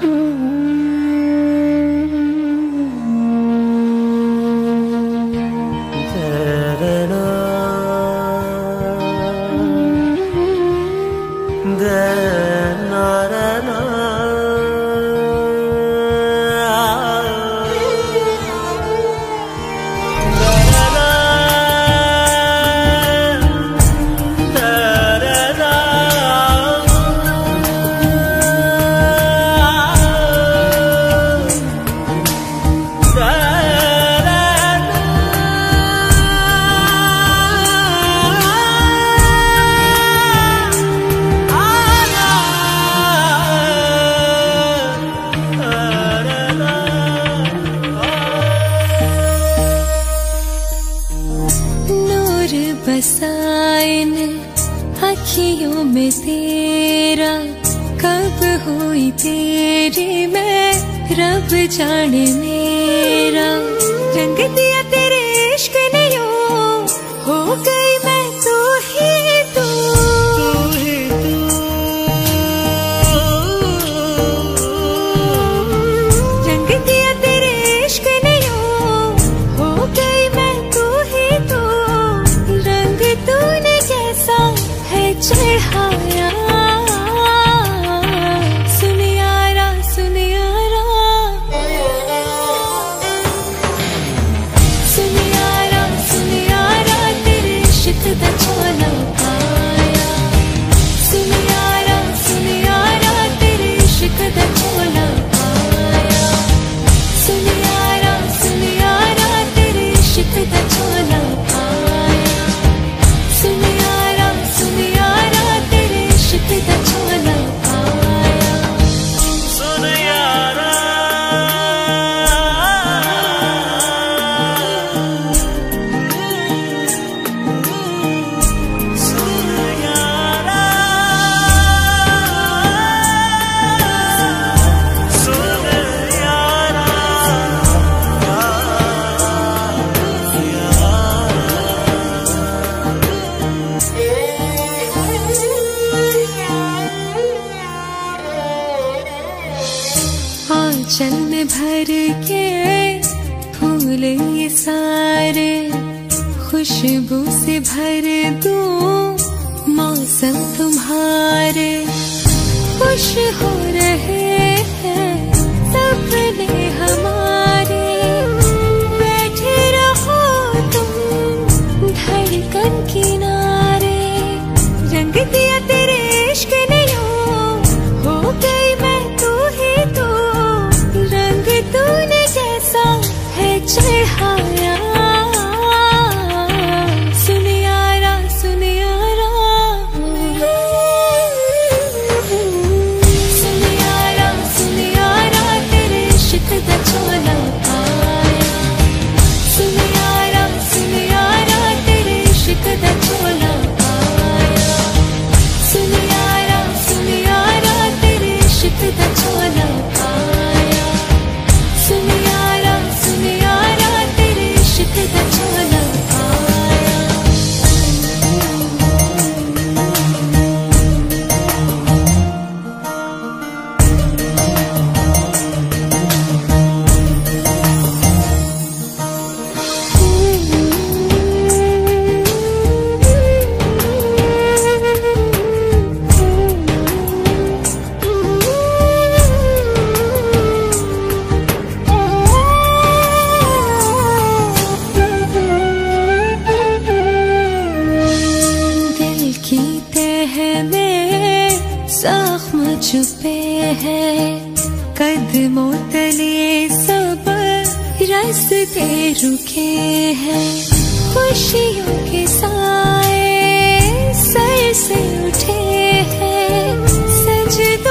Mm-hmm. रसायन अखियों में तेरा, कब हुई तेरी मैं, रब जाने मेरा। रंग दिया तेरे इश्क ने हो गया melukai चंद भर के फूल ये सारे खुशबू से भर दूँ मौसम तुम्हारे। खुश हो जख्म छुपे है। कदमों तले सब रास्ते रुके हैं। खुशियों के साए सर से उठे हैं। सजदा